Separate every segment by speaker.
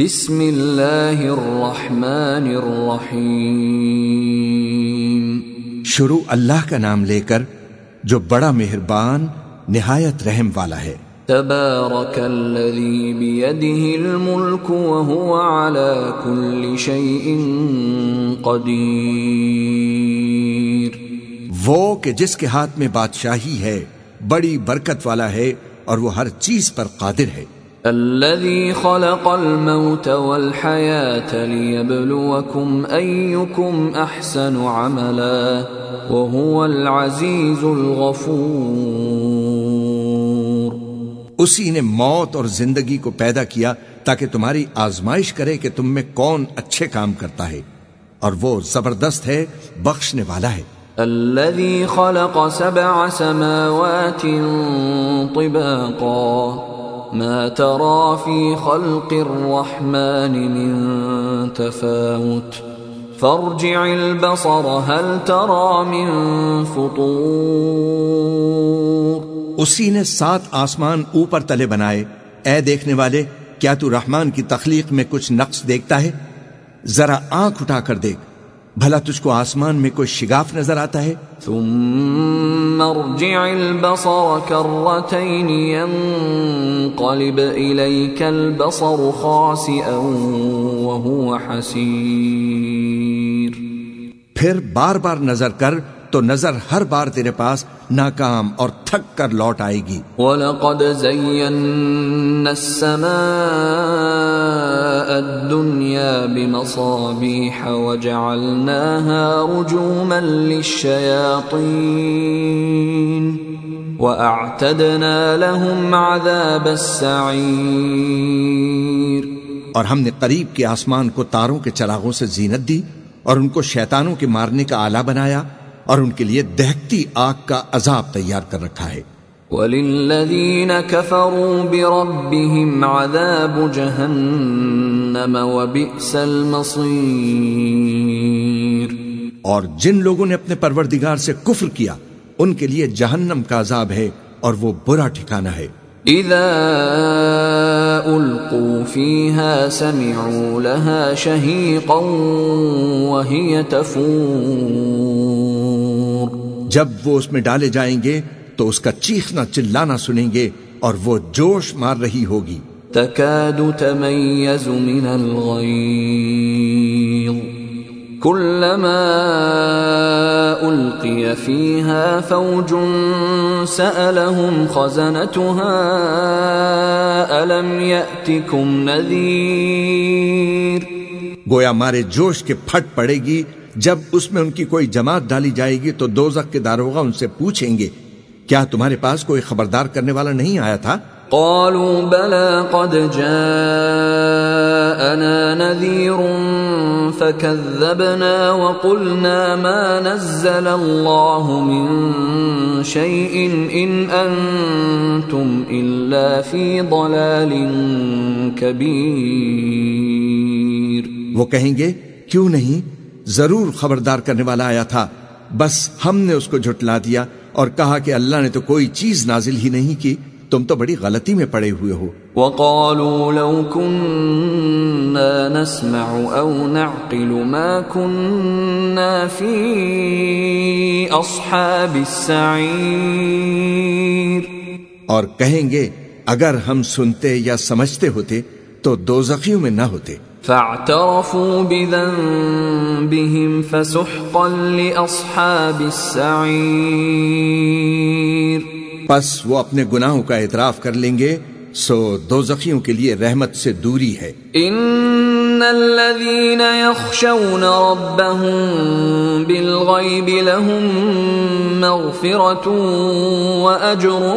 Speaker 1: بسم اللہ الرحمن الرحیم۔
Speaker 2: شروع اللہ کا نام لے کر جو بڑا مہربان نہایت رحم والا ہے۔
Speaker 1: تبارک الذی بیدہ الملک وهو على كل شیء قدیر۔
Speaker 2: وہ کہ جس کے ہاتھ میں بادشاہی ہے بڑی برکت والا ہے اور وہ ہر چیز پر قادر ہے۔
Speaker 1: الذي خلق الموت والحياة ليبلوكم أيكم أحسن عملا وهو العزيز الغفور.
Speaker 2: اسی نے موت اور زندگی کو پیدا کیا تاکہ تمہاری آزمائش کرے کہ تم میں کون اچھے کام کرتا ہے اور وہ زبردست ہے بخشنے والا ہے۔
Speaker 1: الذي خلق سبع سماوات طباقا ما ترى في خلق الرحمن من تفاوت. فارجع البصر، هل ترى من فطور؟
Speaker 2: اسی نے سات آسمان اوپر تلے بنائے. اے دیکھنے والے، کیا تو رحمان کی تخلیق میں کچھ نقص دیکھتا ہے؟ ذرا آنکھ اٹھا کر دیکھ۔ بھلا تجھ کو آسمان میں کوئی شگاف نظر آتا ہے؟
Speaker 1: ثم ارجع البصر كرتين ينقلب إليك البصر خاسئا وهو حسير.
Speaker 2: پھر بار بار نظر کر تو نظر ہر بار تیرے پاس ناکام اور تھک کر لوٹ آئے گی۔
Speaker 1: وَلَقَدْ زَيَّنَّا السَّمَاءَ الدُّنْيَا بِمَصَابِيحَ وَجَعَلْنَاهَا رُجُومًا لِلشَّيَاطِينَ وَأَعْتَدْنَا لَهُمْ عَذَابَ السَّعِيرِ
Speaker 2: اور ہم نے قریب کے آسمان کو تاروں کے چراغوں سے زینت دی اور ان کو شیطانوں کے مارنے کا آلہ بنایا اور ان کے لیے دہکتی آگ کا عذاب تیار کر رکھا ہے۔
Speaker 1: وَلِلَّذِينَ كَفَرُوا بِرَبِّهِمْ عَذَابُ جَهَنَّمَ وَبِئْسَ الْمَصِيرُ
Speaker 2: اور جن لوگوں نے اپنے پروردگار سے کفر کیا ان کے لیے جہنم کا عذاب ہے اور وہ برا ٹھکانہ ہے۔
Speaker 1: اذا القوا فيها سمعوا لها شهيقا وهي تفور
Speaker 2: جب وہ اس میں ڈالے جائیں گے تو اس کا چیخنا چلانا سنیں گے اور وہ جوش مار رہی ہوگی۔
Speaker 1: تكاد تميز من الغيظ كلما القي فيها فوج سالهم خزنتها الم ياتكم نذير
Speaker 2: گویا مارے جوش کے پھٹ پڑے گی جب اس میں ان کی کوئی جماعت ڈالی جائے گی تو دوزخ کے داروغہ ان سے پوچھیں گے کیا تمہارے پاس کوئی خبردار کرنے والا نہیں آیا تھا؟
Speaker 1: قالوا بلى قد جاءنا نذير فكذبنا وقلنا ما نزل الله من شيء إن أنتم إلا في ضلال كبير
Speaker 2: وہ کہیں گے کیوں نہیں؟ ضرور خبردار کرنے والا آیا تھا۔ بس ہم نے اس کو جھٹلا دیا اور کہا کہ اللہ نے تو کوئی چیز نازل ہی نہیں کی تم تو بڑی غلطی میں پڑے ہوئے ہو۔
Speaker 1: وقالوا لو كنا نسمع او نعقل ما كنا في اصحاب السعير۔
Speaker 2: اور کہیں گے اگر ہم سنتے یا سمجھتے ہوتے تو دوزخیوں میں نہ ہوتے۔
Speaker 1: فاعترفوا بذنبهم فسحقا لاصحاب السعير۔
Speaker 2: پس وہ اپنے گناہوں کا اعتراف کر لیں گے سو دوزخیوں کے لیے رحمت سے دوری ہے۔
Speaker 1: ان الذين يخشون ربهم بالغيب لهم مغفرة واجر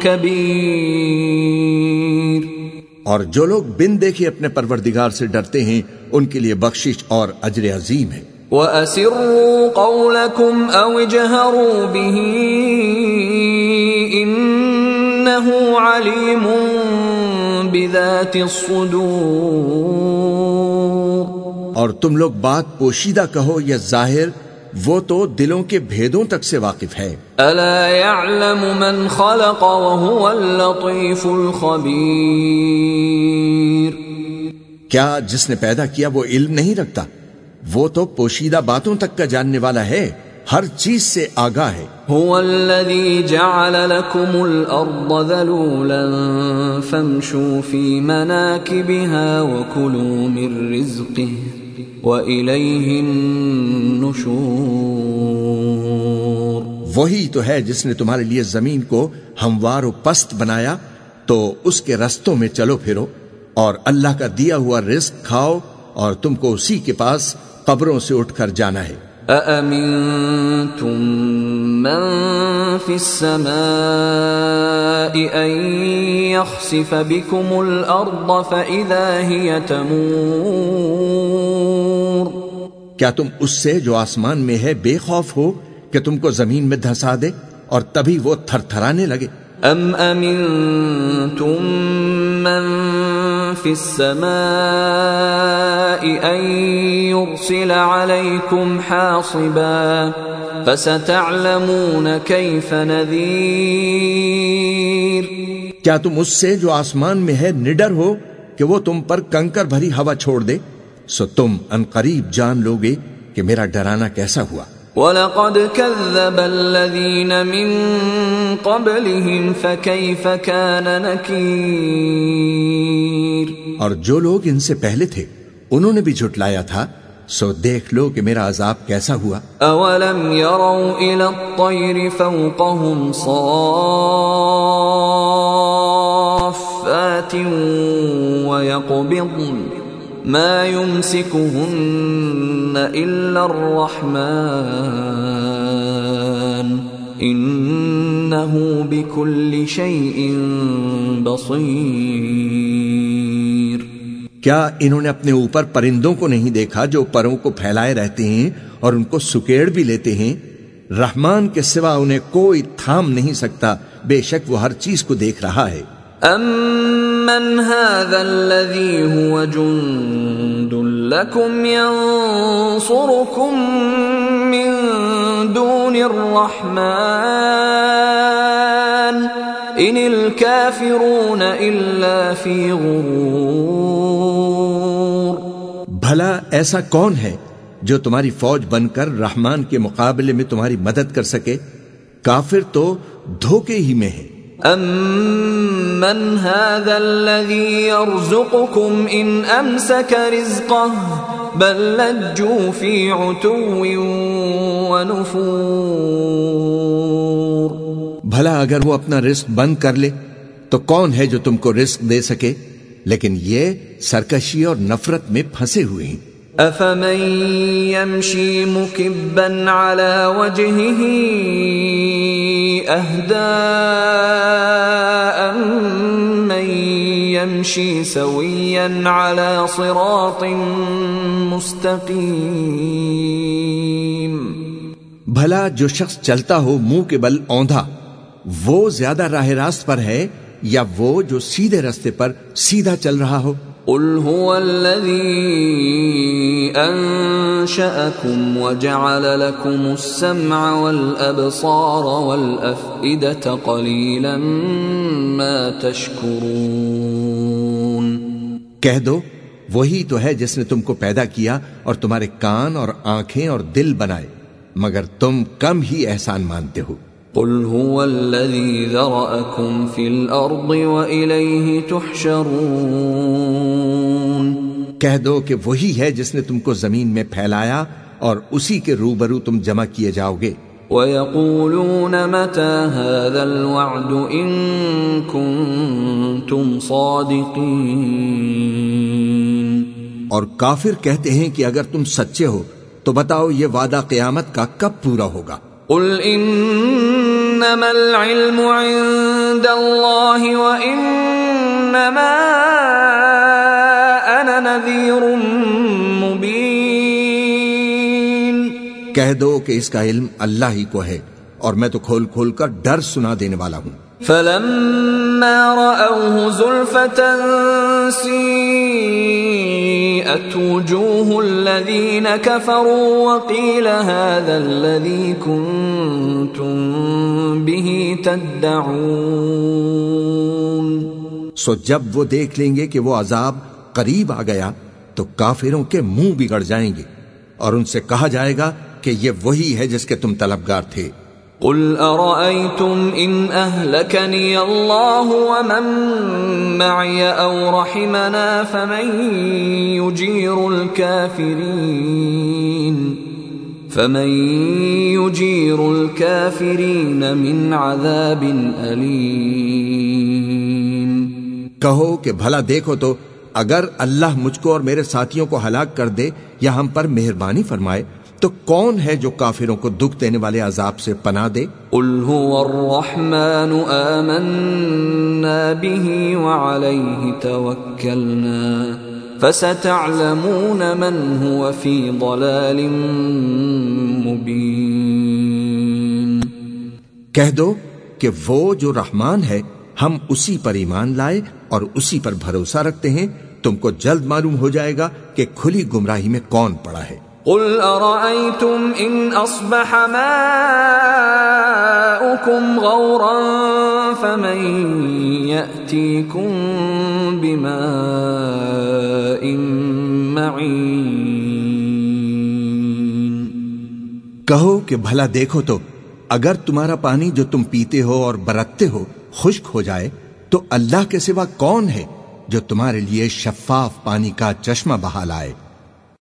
Speaker 1: كبير۔
Speaker 2: اور جو لوگ بن دیکھے اپنے پروردگار سے ڈرتے ہیں ان کے لیے بخشش اور اجر عظیم ہے۔
Speaker 1: وَأَسِرُّوا قَوْلَكُمْ أَوْ اجْهَرُوا بِهِ إِنَّهُ عَلِيمٌ بِذَاتِ الصُّدُورِ۔
Speaker 2: اور تم لوگ بات پوشیدہ کہو یا ظاہر وہ تو دلوں کے بھیدوں تک سے واقف ہے۔
Speaker 1: أَلَا يَعْلَمُ مَنْ خَلَقَ وَهُوَ اللَّطِيفُ الْخَبِيرُ۔
Speaker 2: کیا جس نے پیدا کیا وہ علم نہیں رکھتا؟ وہ تو پوشیدہ باتوں تک کا جاننے والا ہے ہر چیز سے آگاہ ہے۔
Speaker 1: هو الذي جعل لكم الأرض ذلولا فامشوا في مناكبها وكلوا من رزقه۔ وإليه النشور۔
Speaker 2: وہی تو ہے جس نے تمہارے لیے زمین کو ہموار و پست بنایا تو اس کے رستوں میں چلو پھرو اور اللہ کا دیا ہوا رزق کھاؤ اور تم کو اسی کے پاس قبروں سے اٹھ کر جانا ہے۔
Speaker 1: أأمنتم من في السماء أن يخسف بكم الأرض فإذا هي تمور
Speaker 2: کیا تم اس سے جو آسمان میں ہے بے خوف ہو کہ تم کو زمین میں دھسا دے اور تبھی وہ تھر تھرانے لگے؟
Speaker 1: أم أمنتم من في السماء أن يرسل عليكم حاصبا فستعلمون كيف نذير
Speaker 2: کیا تم اس سے جو آسمان میں ہے نڈر ہو کہ وہ تم پر کنکر بھری ہوا چھوڑ دے؟ سو تم ان قریب جان لوگے کہ میرا ڈرانا کیسا ہوا۔
Speaker 1: وَلَقَدْ كَذَّبَ الَّذِينَ مِن قَبْلِهِمْ فَكَيْفَ كَانَ نَكِيرٌ۔
Speaker 2: اور جو لوگ ان سے پہلے تھے انہوں نے بھی جھٹلایا تھا۔ سو دیکھ لو کہ میرا عذاب کیسا ہوا۔
Speaker 1: أَوَلَمْ يَرَوْا إِلَى الطَّيْرِ فَوْقَهُمْ صَافَّاتٍ وَيَقْبِضْنَ ما يمسكهن إلا الرحمن إنه بكل شيء بصير
Speaker 2: کیا انہوں نے اپنے اوپر پرندوں کو نہیں دیکھا جو پروں کو پھیلائے رہتے ہیں اور ان کو سکیڑ بھی لیتے ہیں؟ رحمان کے سوا انہیں کوئی تھام نہیں سکتا۔ بے شک وہ ہر چیز کو دیکھ رہا ہے۔
Speaker 1: أَمَّنْ هَذَا الَّذِي هُوَ جُندٌ لَكُمْ يَنصُرُكُم مِّن دُونِ الرَّحْمَنِ إِنِ الْكَافِرُونَ إِلَّا فِي غُرُورٍ
Speaker 2: بھلا ایسا کون ہے جو تمہاری فوج بن کر رحمان کے مقابلے میں تمہاری مدد کر سکے؟ کافر تو دھوکے ہی میں ہے
Speaker 1: أَمَّنْ هَذَا الَّذِي يَرْزُقُكُمْ إِنْ أَمْسَكَ رِزْقَهُ بَلْ لَجُّوا فِي عُتُوٍّ وَنُفُورٍ
Speaker 2: بھلا اگر وہ اپنا رزق بند کر لے، تو کون ہے جو تم کو رزق دے سکے؟ لیکن یہ سرکشی اور نفرت میں پھنسے ہوئے ہیں۔
Speaker 1: أَفَمَن يَمْشِي مُكِبًّا عَلَى وَجْهِهِ أَهْدَىٰ أَمَّن يَمْشِي سَوِيًّا عَلَى صِرَاطٍ مُسْتَقِيمٍ
Speaker 2: بھلا جو شخص چلتا ہو منہ کے بل اوندھا، وہ زیادہ راہ راست پر ہے یا وہ جو سیدھے رستے پر سیدھا چل رہا ہو؟
Speaker 1: قل هو الذي أنشأكم وجعل لكم السمع والأبصار والأفئدة قليلا ما تشكرون۔
Speaker 2: کہہ دو، وہی تو ہے جس نے تم کو پیدا کیا اور تمہارے کان اور آنکھیں اور دل بنائے، مگر تم کم ہی احسان مانتے ہو۔
Speaker 1: قل هو الذي ذرأكم في الأرض وإليه تحشرون
Speaker 2: کہہ دو کہ وہی ہے جس نے تم کو زمین میں پھیلایا اور اسی کے روبرو تم جمع کیے جاؤ گے
Speaker 1: ويقولون متى هذا الوعد إن كنتم صادقين۔
Speaker 2: اور کافر کہتے ہیں کہ اگر تم سچے ہو تو بتاؤ یہ وعدہ قیامت کا کب پورا ہوگا۔
Speaker 1: قل انما العلم عند الله وانما انا نذير مبين.
Speaker 2: کہہ دو کہ اس کا علم اللہ ہی کو ہے اور میں تو کھول کھول کر ڈر سنا دینے والا ہوں۔
Speaker 1: فلما رأوه زلفة الذين كفروا وقيل هذا الذي كنتم به تدعون
Speaker 2: سو جب وہ دیکھ لیں گے کہ وہ عذاب قریب آ گیا تو کافروں کے منہ بگڑ جائیں گے اور ان سے کہا جائے گا کہ یہ وہی ہے جس کے تم طلبگار تھے۔
Speaker 1: قل أرأيتم إن أهلكني الله ومن معي أو رحمنا فمن يجير الكافرين فمن يجير الكافرين من عذاب أليم
Speaker 2: کہو کہ بھلا دیکھو تو اگر اللہ مجھ کو اور میرے ساتھیوں کو ہلاک کر دے یا ہم پر مہربانی فرمائے تو کون ہے جو کافروں کو دکھ دینے والے عذاب سے پناہ دے؟
Speaker 1: قل هو الرحمن آمنا به وعليه توكلنا فستعلمون من هو في ضلال مبين
Speaker 2: کہہ دو کہ وہ جو رحمان ہے ہم اسی پر ایمان لائے اور اسی پر بھروسہ رکھتے ہیں۔ تم کو جلد معلوم ہو جائے گا کہ کھلی گمراہی میں کون پڑا ہے۔
Speaker 1: قل أرأيتم إن أصبح ماؤكم غورا فمن يأتيكم بماء معين
Speaker 2: کہو کہ بھلا دیکھو تو اگر تمہارا پانی جو تم پیتے ہو اور برتتے ہو خشک ہو جائے، تو اللہ کے سوا کون ہے جو تمہارے لیے شفاف پانی کا چشمہ بہا لائے؟